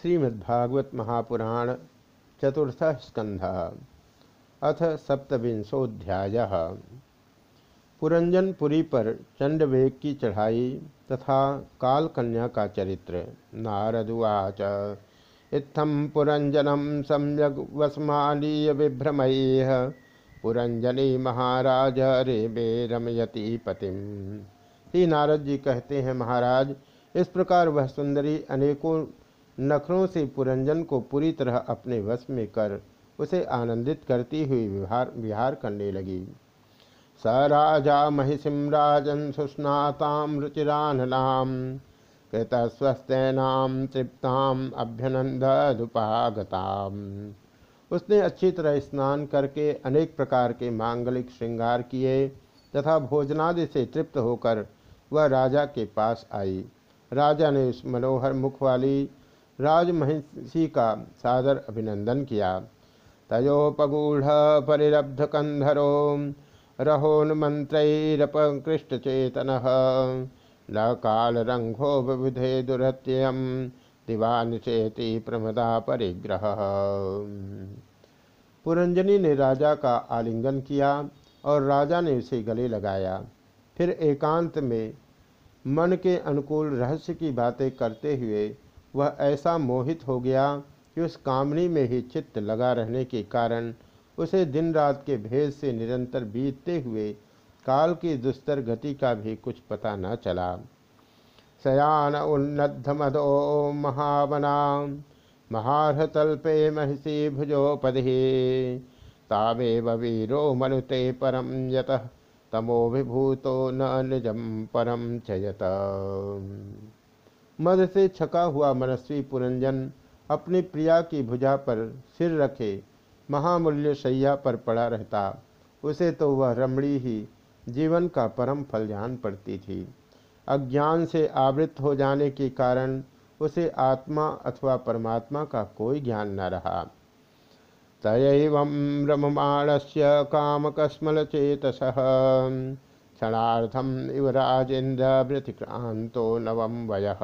श्रीमद्भागवत महापुराण चतुर्थ स्कंध अथ सप्तविंशोध्याय पुरंजनपुरी पर चंडवेग की चढ़ाई तथा कालकन्या का चरित्र। नारदुवाच इत्थम पुरंजनम सम्यक वसमालीय विभ्रमय पुरंजनी महाराज रे बे रमयती पतिम। ही नारद जी कहते हैं, महाराज, इस प्रकार वह सुंदरी अनेकों नखरों से पुरंजन को पूरी तरह अपने वश में कर उसे आनंदित करती हुई विहार विहार करने लगी। स राजा महिषिम राजन सुस्नाताम रुचिराननाम कृतस्वस्तनाम तृप्ताम अभ्यनंदुपागताम उसने अच्छी तरह स्नान करके अनेक प्रकार के मांगलिक श्रृंगार किए तथा भोजनादि से तृप्त होकर वह राजा के पास आई। राजा ने उस मनोहर मुख वाली राजमहिषी का सादर अभिनंदन किया। तयोपगूढ़ परिरब्ध कंधरो रहोन्मंत्रपकृष्टचेतन न काल रंघो विधे दुरत्यम दिवानिचेति प्रमदा परिग्रह। पुरंजनी ने राजा का आलिंगन किया और राजा ने उसे गले लगाया। फिर एकांत में मन के अनुकूल रहस्य की बातें करते हुए वह ऐसा मोहित हो गया कि उस कामनी में ही चित्त लगा रहने के कारण उसे दिन रात के भेद से निरंतर बीतते हुए काल की दुस्तर गति का भी कुछ पता न चला। शयान उन्नद्धमदो महावना महारतल्पे महिषी भुजोपधि तामेव वीरो मनुते परम यतः, तमोभिभूतो न निजम परम चयत मद से छका हुआ मनस्वी पुरंजन अपनी प्रिया की भुजा पर सिर रखे, महामूल्य शैया पर पड़ा रहता। उसे तो वह रमणी ही जीवन का परम फल जान पड़ती थी। अज्ञान से आवृत हो जाने के कारण उसे आत्मा अथवा परमात्मा का कोई ज्ञान न रहा। तय तयव रममाणस्य कामकस्मलचेतस क्षणार्थम इव राजेन्द्र व्यतिक्रांतो नवम वय।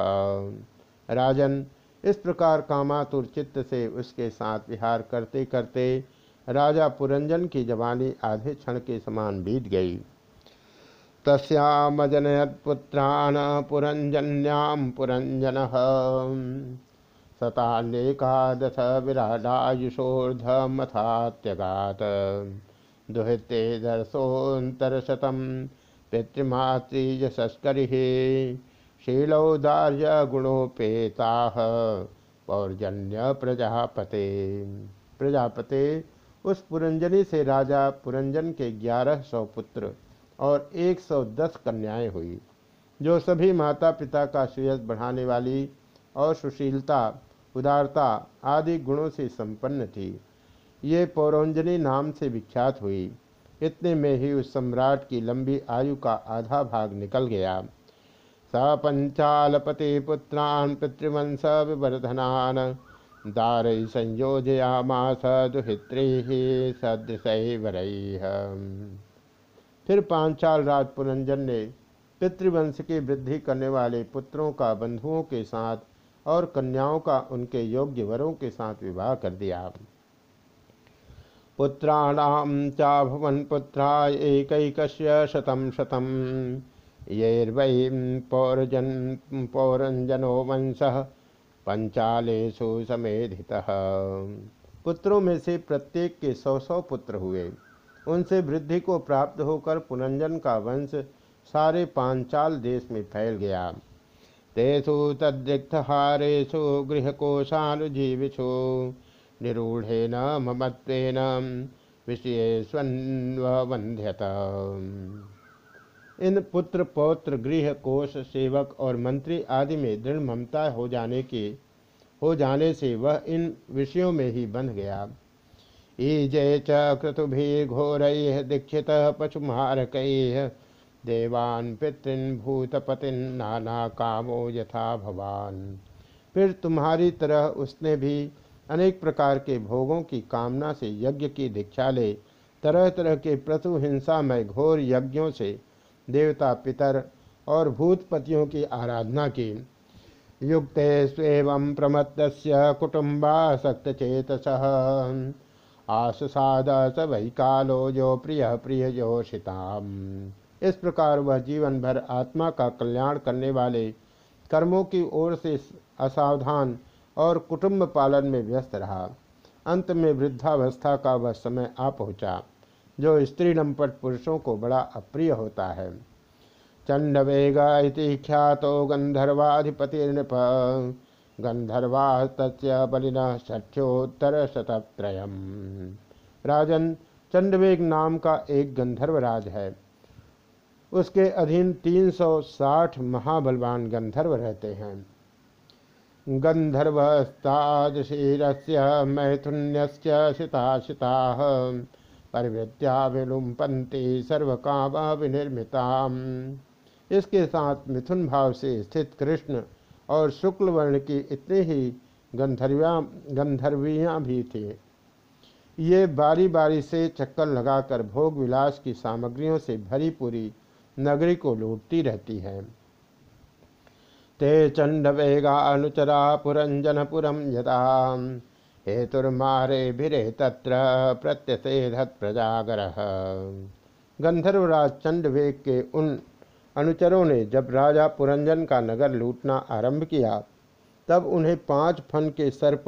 राजन, इस प्रकार कामातुर चित्त से उसके साथ विहार करते करते राजा पुरंजन की जवानी आधे क्षण के समान बीत गई। तस्यामजनयत्पुत्रान् पुरञ्जन्यां पुरञ्जनः शतान्येकादश विराडायुषोर्धमथात्यगात्। दुहिते दर्शोऽन्तरशतं पितृमातृयशस्करिः शीलौदार्यगुणोपेताः पौर्जन्य प्रजापते प्रजापते उस पुरंजनी से राजा पुरंजन के ग्यारह सौ पुत्र और एक सौ दस कन्याएँ हुई, जो सभी माता पिता का श्रेयस बढ़ाने वाली और सुशीलता, उदारता आदि गुणों से संपन्न थी। ये पौरंजनी नाम से विख्यात हुई। इतने में ही उस सम्राट की लंबी आयु का आधा भाग निकल गया। स पंचालपति पुत्रान पितृवंश विवर्धनान दारय संयोजयामास दुहित्री सदृश फिर पांचाल राज पुरंजन ने पितृवंश की वृद्धि करने वाले पुत्रों का बंधुओं के साथ और कन्याओं का उनके योग्य वरों के साथ विवाह कर दिया। पुत्राणाम चाभवन पुत्रा एक शतम शतम येर्वै पौरजन पौरंजनो वंश पंचालेशु समेधित। पुत्रों में से प्रत्येक के सौ सौ पुत्र हुए। उनसे वृद्धि को प्राप्त होकर पुनंजन का वंश सारे पांचाल देश में फैल गया। तेषु तद्रिक्तहारेषु गृहकोशानुजीविषु निरूढ़ेन ममत्वेन विषयेष्वन्वन्ध्यत इन पुत्र पौत्र गृह कोश सेवक और मंत्री आदि में दृढ़ ममता हो जाने के, हो जाने से वह इन विषयों में ही बंध गया। ईजय च क्रतुभिर्घोर दीक्षित पशुमारक देवान पितृन भूतपतिन नाना कामो यथा भवान। फिर तुम्हारी तरह उसने भी अनेक प्रकार के भोगों की कामना से यज्ञ की दीक्षा ले तरह तरह के प्रतु हिंसा में घोर यज्ञों से देवता पितर और भूतपतियों की आराधना की। युक्ते स्वेव प्रमत्त कुटुम्बासक्तचेतस। आसुसाद स वही कालो जो प्रिय प्रिय जोषिताम इस प्रकार वह जीवन भर आत्मा का कल्याण करने वाले कर्मों की ओर से असावधान और कुटुंब पालन में व्यस्त रहा। अंत में वृद्धावस्था का वह समय आ पहुँचा, जो स्त्री लंपट पुरुषों को बड़ा अप्रिय होता है। चंडवेग ख्यातो गंधर्वा तस्य बलिन षठ्योत्तर शतत्रयम राजन, चंडवेग नाम का एक गंधर्वराज है। उसके अधीन 360 महाबलवान गंधर्व रहते हैं। गंधर्वस्तादशीरस्य मैथुन्यस्य शिताशिता। परिवृत्या विलुम्पन्ति सर्वकामा विनिर्मिता इसके साथ मिथुन भाव से स्थित कृष्ण और शुक्ल वर्ण की इतनी ही गंधर्विया, गंधर्वियाँ भी थी। ये बारी बारी से चक्कर लगाकर भोग विलास की सामग्रियों से भरी पूरी नगरी को लूटती रहती है। ते चंडवेगा अनुचरा पुरंजनपुरम यदा हेतुर्मारे भिरे तत्र प्रत्यसेधत प्रजागर। गंधर्वराज चंडवेग के उन अनुचरों ने जब राजा पुरंजन का नगर लूटना आरंभ किया, तब उन्हें पाँच फन के सर्प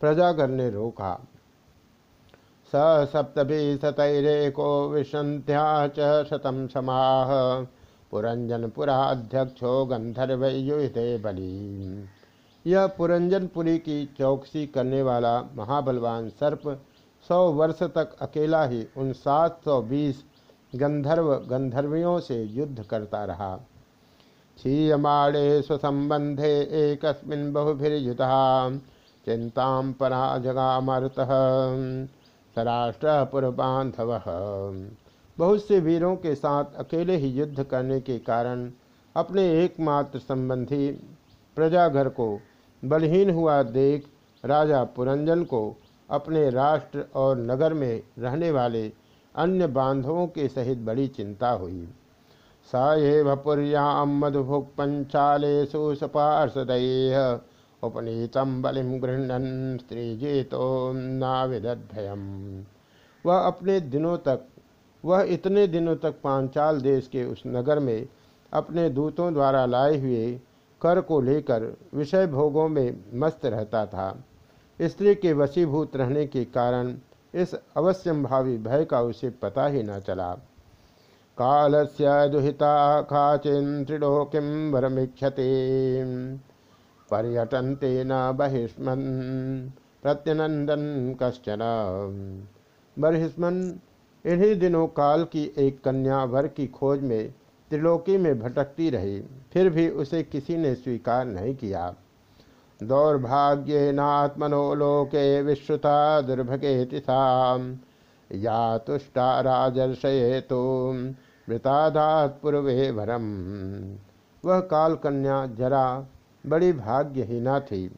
प्रजागर ने रोका। स सप्तभी सतैरेको विशंध्या च शतम समाह। पुरंजनपुराध्यक्षो गंधर्व युते बली। यह पुरंजनपुरी की चौकसी करने वाला महाबलवान सर्प सौ वर्ष तक अकेला ही उन सात सौ बीस गंधर्व गंधर्वियों से युद्ध करता रहा। क्षीयमाणे स्वसंबंधे एक बहुभिर्युता चिंता पराजगामर्त, सराष्ट्र पुरबांधव बहुत से वीरों के साथ अकेले ही युद्ध करने के कारण अपने एकमात्र संबंधी प्रजाघर को बलहीन हुआ देख राजा पुरंजन को अपने राष्ट्र और नगर में रहने वाले अन्य बांधवों के सहित बड़ी चिंता हुई। स एव पुर्याम मधुभुक् पंचालेशु सपार्षदय उपनीतम बलिम गृहण स्त्री जीतो नाविदभयम वह अपने दिनों तक वह इतने दिनों तक पांचाल देश के उस नगर में अपने दूतों द्वारा लाए हुए कर को लेकर विषय भोगों में मस्त रहता था। स्त्री के वशीभूत रहने के कारण इस अवश्यंभावी भय का उसे पता ही न चला। काल से दुहिता खाचिन त्रिलोकिम वरमीक्षते। पर्यटनते न बहिष्मन प्रत्यनंदन कश्चन। बहिष्मन इन्हीं दिनों काल की एक कन्या वर की खोज में, त्रिलोकी में भटकती रही, फिर भी उसे किसी ने स्वीकार नहीं किया। दौर्भाग्य नात्मनो लोके विश्रुता दुर्भगे तिथाम या तुष्टा राजर्षये तो मृतादात पूर्वे भरम वह काल कन्या जरा बड़ी भाग्यहीना थी,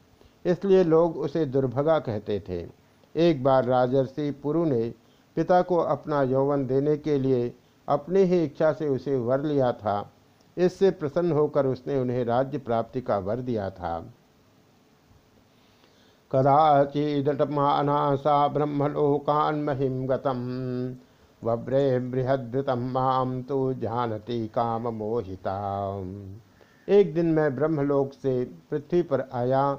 इसलिए लोग उसे दुर्भगा कहते थे। एक बार राजर्षि पुरु ने पिता को अपना यौवन देने के लिए अपनी ही इच्छा से उसे वर लिया था। इससे प्रसन्न होकर उसने उन्हें राज्य प्राप्ति का वर दिया था। कदाचिदटमाना सा ब्रह्मलोकान महिम गतम वब्रे बृहदृतम माम तो जानती काम मोहिता एक दिन मैं ब्रह्मलोक से पृथ्वी पर आया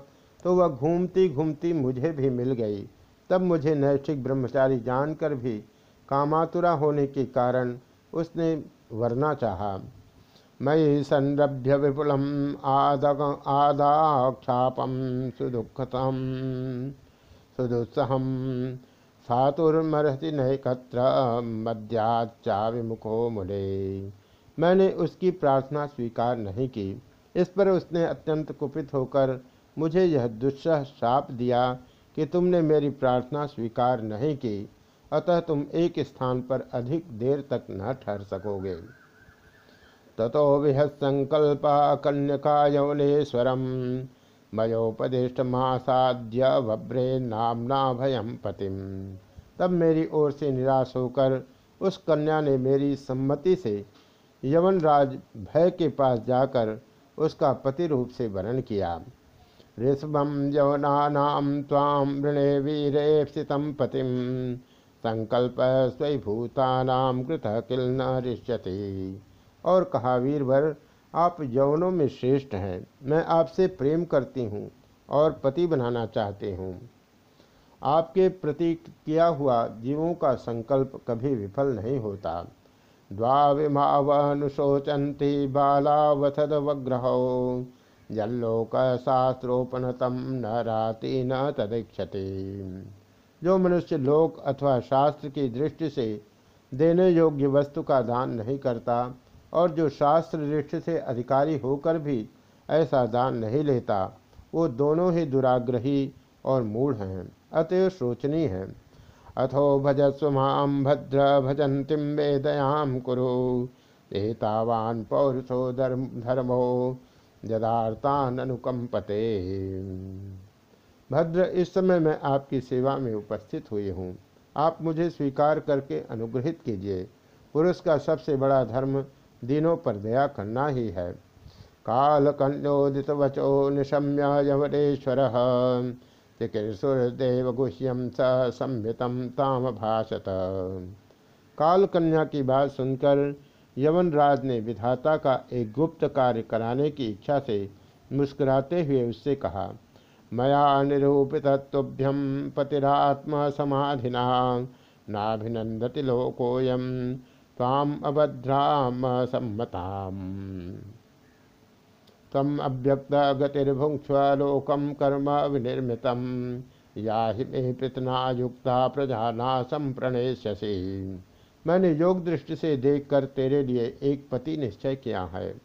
तो वह घूमती घूमती मुझे भी मिल गई। तब मुझे नैष्ठिक ब्रह्मचारी जानकर भी कामातुरा होने के कारण उसने वरना चाहा। मयि संरभ्य विपुल आदग आदाक्षापम सुदुखतम। सुदुत्सहम सातुर्मरहति नैकत्र मध्याचा विमुखो मुले मैंने उसकी प्रार्थना स्वीकार नहीं की। इस पर उसने अत्यंत कुपित होकर मुझे यह दुस्सह शाप दिया कि तुमने मेरी प्रार्थना स्वीकार नहीं की, अतः तुम एक स्थान पर अधिक देर तक न ठहर सकोगे। ततो विहत संकल्प कन्यका यौनेश्वरम मयोपदिष्टमासाद्य भब्रे नामना भयम पतिम। तब मेरी ओर से निराश होकर उस कन्या ने मेरी सम्मति से यवनराज भय के पास जाकर उसका पति रूप से वर्ण किया। ऋषभम यवनानाम वीरे स्थितम संकल्प स्वयभूतानाम कृत किल न और कहा, वीरवर, आप यौनों में श्रेष्ठ हैं। मैं आपसे प्रेम करती हूँ और पति बनाना चाहती हूँ। आपके प्रति किया हुआ जीवों का संकल्प कभी विफल नहीं होता। द्वाविमावनुशोचंती बालावथद वग्रहो जल्लोक शास्त्रोपन तम न राति न तदीक्षति। जो मनुष्य लोक अथवा शास्त्र की दृष्टि से देने योग्य वस्तु का दान नहीं करता और जो शास्त्र दृष्टि से अधिकारी होकर भी ऐसा दान नहीं लेता, वो दोनों ही दुराग्रही और मूढ़ हैं, अतएव शोचनीय है। अथो भजस्व माम भद्र भजंतिम वेदयाम कुरु, एतावान पौरुषो धर्म अनुकंपते भद्र, इस समय मैं आपकी सेवा में उपस्थित हुई हूँ। आप मुझे स्वीकार करके अनुग्रहित कीजिए। पुरुष का सबसे बड़ा धर्म दिनों पर दया करना ही है। काल कन्योदित वचो निशम्य यवनेश्वर चिकित्सुरदेव गुह्यम स संहितम ताम भाषत काल कन्या की बात सुनकर यवन राज ने विधाता का एक गुप्त कार्य कराने की इच्छा से मुस्कुराते हुए उससे कहा, मया निरूपित तुभ्यम पतिरात्म समाधिना नाभिनंदति लोकोयम ताम अभद्राम सम्मताम तम अव्यक्त गतिर्भुक्ष्व कर्म विनिर्मित। या मे पृतना युक्ता प्रजा नाशम प्रणेश्यसी मैंने योग दृष्टि से देखकर तेरे लिए एक पति निश्चय किया है।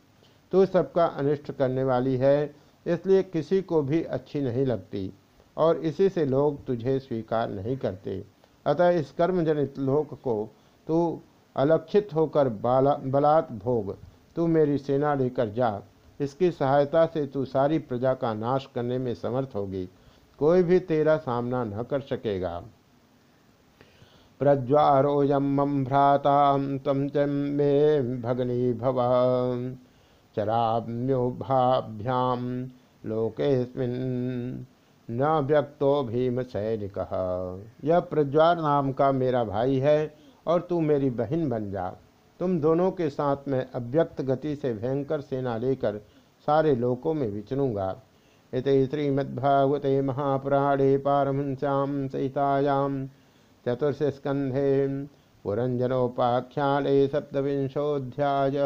तू सबका अनिष्ट करने वाली है, इसलिए किसी को भी अच्छी नहीं लगती, और इसी से लोग तुझे स्वीकार नहीं करते। अतः इस कर्मजनित लोक को तू अलक्षित होकर बाला, बलात् भोग। तू मेरी सेना लेकर जा। इसकी सहायता से तू सारी प्रजा का नाश करने में समर्थ होगी। कोई भी तेरा सामना न कर सकेगा। प्रज्वारोयम मम भ्राता मे भगनी भव। चराम्योभाभ्याम लोकेस्मिन न व्यक्तो भीम सैनिक यह प्रज्वार नाम का मेरा भाई है और तू मेरी बहन बन जा। तुम दोनों के साथ मैं अव्यक्त गति से भयंकर सेना लेकर सारे लोकों में विचरूँगा। इत श्रीमद्भागवते महापुराणे पारमश्याम सहितायाम चतुर्थ स्कंधे पुरंजनोपाख्याने सप्तविंशोध्याय